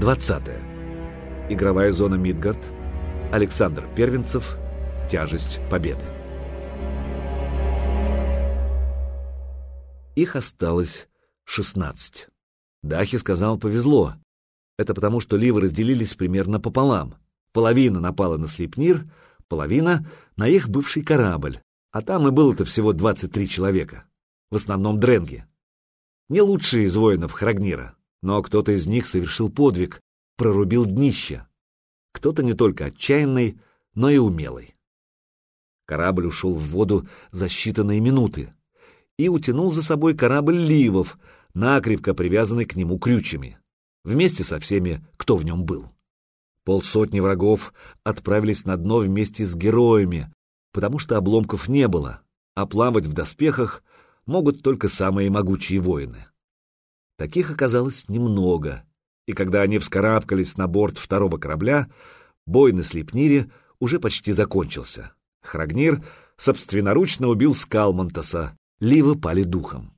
20. Игровая зона Мидгард. Александр Первенцев. Тяжесть победы. Их осталось 16. Дахи сказал, повезло. Это потому, что ливы разделились примерно пополам. Половина напала на Слепнир, половина — на их бывший корабль, а там и было-то всего 23 человека. В основном дренги. Не лучшие из воинов Храгнира, но кто-то из них совершил подвиг, прорубил днище. Кто-то не только отчаянный, но и умелый. Корабль ушел в воду за считанные минуты и утянул за собой корабль Ливов, накрепко привязанный к нему крючьями вместе со всеми, кто в нем был. Полсотни врагов отправились на дно вместе с героями, потому что обломков не было, а плавать в доспехах могут только самые могучие воины. Таких оказалось немного, и когда они вскарабкались на борт второго корабля, бой на Слепнире уже почти закончился. Храгнир собственноручно убил Скалмонтаса, Ливы пали духом.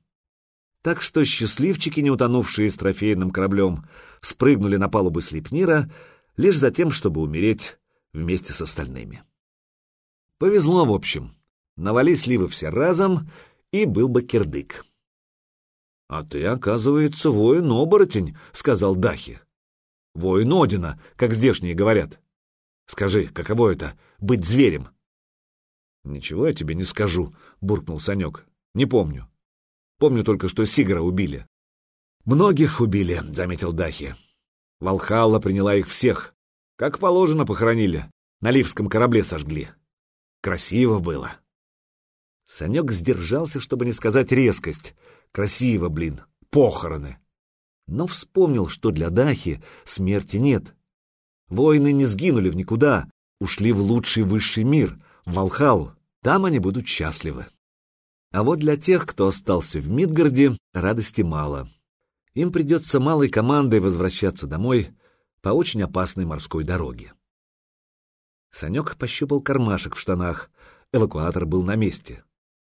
Так что счастливчики, не утонувшие с трофейным кораблем, спрыгнули на палубы Слепнира лишь за тем, чтобы умереть вместе с остальными. Повезло, в общем. Навали сливы все разом, и был бы кирдык. — А ты, оказывается, воин-оборотень, — сказал Дахи. — Воин Одина, как здешние говорят. Скажи, каково это — быть зверем? — Ничего я тебе не скажу, — буркнул Санек. — Не помню. Помню только, что Сигара убили. Многих убили, заметил Дахи. Волхалла приняла их всех. Как положено, похоронили. На ливском корабле сожгли. Красиво было. Санек сдержался, чтобы не сказать резкость. Красиво, блин. Похороны. Но вспомнил, что для Дахи смерти нет. Воины не сгинули в никуда, ушли в лучший высший мир, в Волхалу. Там они будут счастливы. А вот для тех, кто остался в Мидгарде, радости мало. Им придется малой командой возвращаться домой по очень опасной морской дороге. Санек пощупал кармашек в штанах. Эвакуатор был на месте.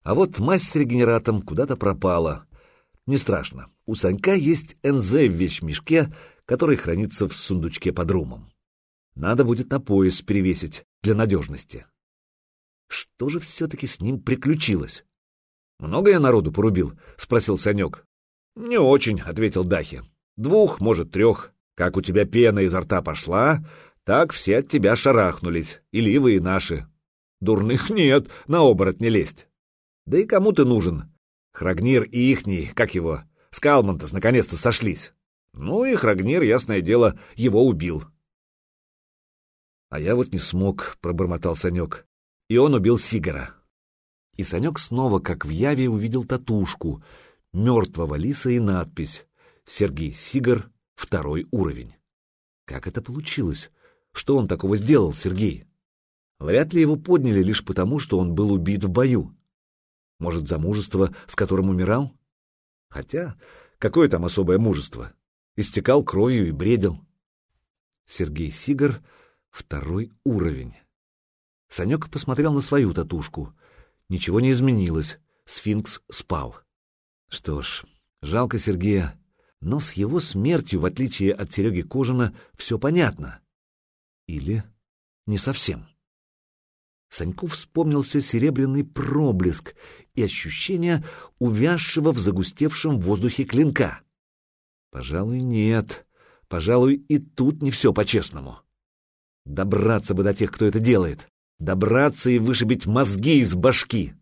А вот мазь с регенератом куда-то пропала. Не страшно. У Санька есть НЗ в вещмешке, который хранится в сундучке под румом. Надо будет на пояс перевесить для надежности. Что же все-таки с ним приключилось? «Много я народу порубил?» — спросил Санек. «Не очень», — ответил Дахи. «Двух, может, трех. Как у тебя пена изо рта пошла, так все от тебя шарахнулись, и ливы, и наши. Дурных нет, на оборот не лезть. Да и кому ты нужен? Храгнир и ихний, как его, Скалмантас наконец-то сошлись. Ну и Храгнир, ясное дело, его убил». «А я вот не смог», — пробормотал Санек. «И он убил Сигара» и Санек снова, как в яве, увидел татушку, мертвого лиса и надпись «Сергей Сигар, второй уровень». Как это получилось? Что он такого сделал, Сергей? Вряд ли его подняли лишь потому, что он был убит в бою. Может, за мужество, с которым умирал? Хотя, какое там особое мужество? Истекал кровью и бредил. Сергей Сигар, второй уровень. Санек посмотрел на свою татушку — Ничего не изменилось. Сфинкс спал. Что ж, жалко Сергея, но с его смертью, в отличие от Сереги Кожина, все понятно. Или не совсем. Саньку вспомнился серебряный проблеск и ощущение увязшего в загустевшем воздухе клинка. Пожалуй, нет. Пожалуй, и тут не все по-честному. Добраться бы до тех, кто это делает добраться и вышибить мозги из башки.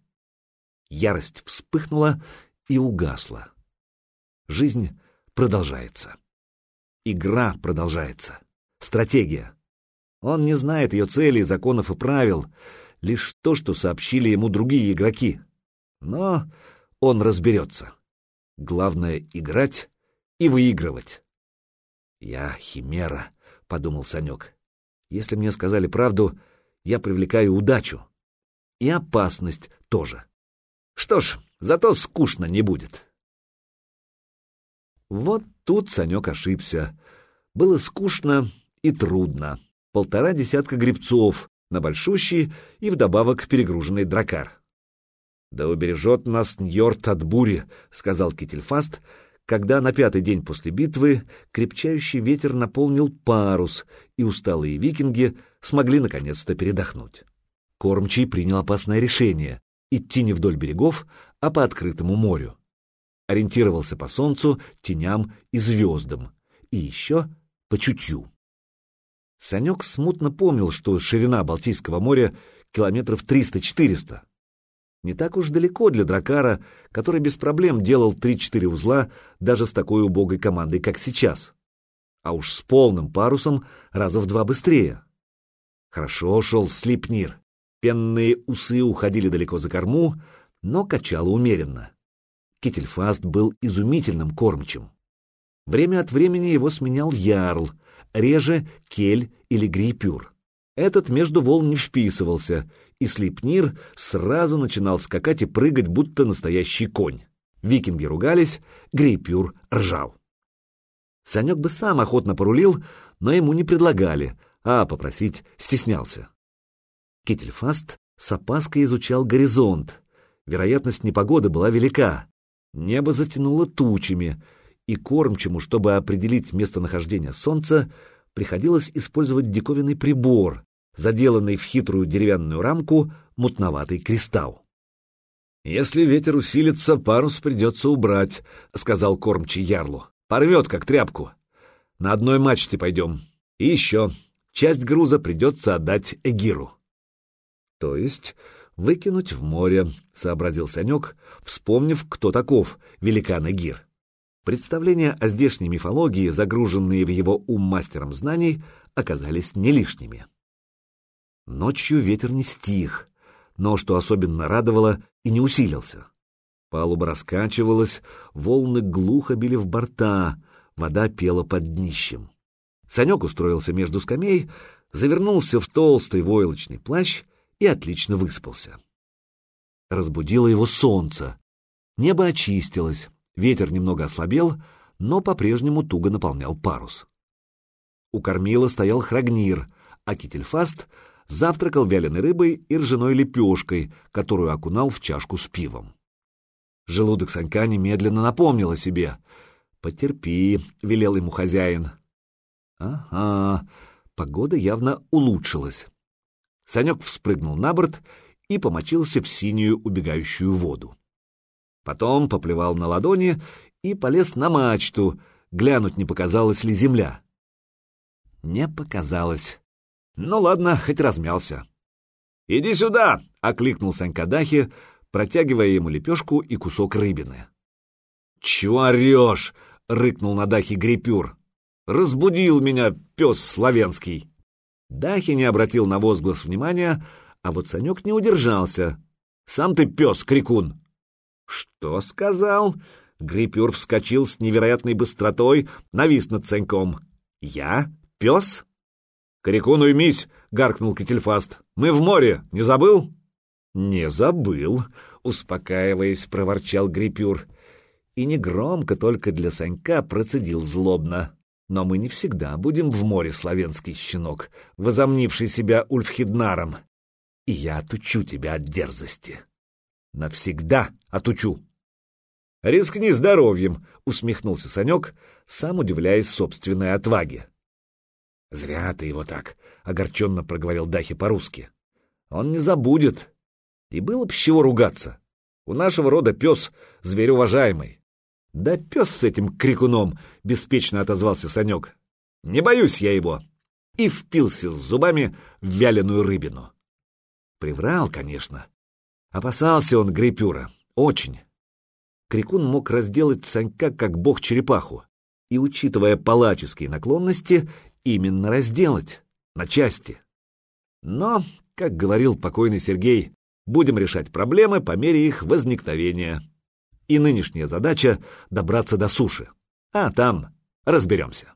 Ярость вспыхнула и угасла. Жизнь продолжается. Игра продолжается. Стратегия. Он не знает ее целей, законов и правил, лишь то, что сообщили ему другие игроки. Но он разберется. Главное — играть и выигрывать. «Я химера», — подумал Санек. «Если мне сказали правду, — я привлекаю удачу. И опасность тоже. Что ж, зато скучно не будет. Вот тут Санек ошибся. Было скучно и трудно. Полтора десятка грибцов на большущий и вдобавок перегруженный дракар. «Да убережет нас Ньорт от бури», — сказал Кительфаст, когда на пятый день после битвы крепчающий ветер наполнил парус, и усталые викинги смогли наконец-то передохнуть. Кормчий принял опасное решение — идти не вдоль берегов, а по открытому морю. Ориентировался по солнцу, теням и звездам, и еще по чутью. Санек смутно помнил, что ширина Балтийского моря километров 300-400. Не так уж далеко для дракара, который без проблем делал 3-4 узла даже с такой убогой командой, как сейчас. А уж с полным парусом раза в два быстрее. Хорошо шел Слипнир. Пенные усы уходили далеко за корму, но качало умеренно. Кительфаст был изумительным кормчим. Время от времени его сменял ярл, реже кель или грейпюр. Этот между волн не вписывался, и Слепнир сразу начинал скакать и прыгать, будто настоящий конь. Викинги ругались, Грейпюр ржал. Санек бы сам охотно порулил, но ему не предлагали, а попросить стеснялся. Кительфаст с опаской изучал горизонт. Вероятность непогоды была велика. Небо затянуло тучами, и кормчему, чтобы определить местонахождение солнца, приходилось использовать диковинный прибор, заделанный в хитрую деревянную рамку мутноватый кристалл. «Если ветер усилится, парус придется убрать», — сказал кормчий ярлу. «Порвет, как тряпку. На одной мачте пойдем. И еще, часть груза придется отдать Эгиру». «То есть выкинуть в море», — сообразил Санек, вспомнив, кто таков великан Эгир. Представления о здешней мифологии, загруженные в его ум мастером знаний, оказались не лишними. Ночью ветер не стих, но, что особенно радовало, и не усилился. Палуба раскачивалась, волны глухо били в борта, вода пела под днищем. Санек устроился между скамей, завернулся в толстый войлочный плащ и отлично выспался. Разбудило его солнце. Небо очистилось, Ветер немного ослабел, но по-прежнему туго наполнял парус. У кормила стоял храгнир, а Кительфаст завтракал вяленой рыбой и ржаной лепешкой, которую окунал в чашку с пивом. Желудок Санька немедленно напомнил о себе. «Потерпи», — велел ему хозяин. «Ага, погода явно улучшилась». Санек вспрыгнул на борт и помочился в синюю убегающую воду. Потом поплевал на ладони и полез на мачту, глянуть, не показалась ли земля. Не показалось. Ну ладно, хоть размялся. «Иди сюда!» — окликнул Санька Дахи, протягивая ему лепешку и кусок рыбины. «Чего орешь?» — рыкнул на Дахи Грипюр. «Разбудил меня пес славянский!» Дахи не обратил на возглас внимания, а вот Санек не удержался. «Сам ты пес, крикун!» «Что сказал?» Грипюр вскочил с невероятной быстротой, навис над Саньком. «Я? Пес?» «Корякун, уймись!» — гаркнул Кительфаст. «Мы в море, не забыл?» «Не забыл», — успокаиваясь, проворчал Грипюр. И негромко только для Санька процедил злобно. «Но мы не всегда будем в море, славянский щенок, возомнивший себя Ульфхиднаром. И я отучу тебя от дерзости». Навсегда отучу. Рискни здоровьем, усмехнулся Санек, сам удивляясь собственной отваге. Зря ты его так, огорченно проговорил Дахи по-русски. Он не забудет. И было бы чего ругаться. У нашего рода пес — зверь уважаемый. Да пес с этим крикуном, — беспечно отозвался Санек. Не боюсь я его. И впился с зубами в вяленую рыбину. Приврал, конечно, Опасался он Грипюра. Очень. Крикун мог разделать Санька как бог черепаху. И, учитывая палаческие наклонности, именно разделать. На части. Но, как говорил покойный Сергей, будем решать проблемы по мере их возникновения. И нынешняя задача — добраться до суши. А там разберемся.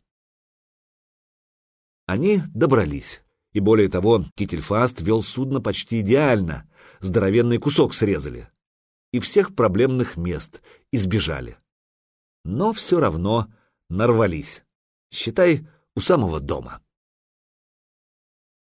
Они добрались. И более того, Кительфаст вел судно почти идеально, здоровенный кусок срезали. И всех проблемных мест избежали. Но все равно нарвались. Считай, у самого дома.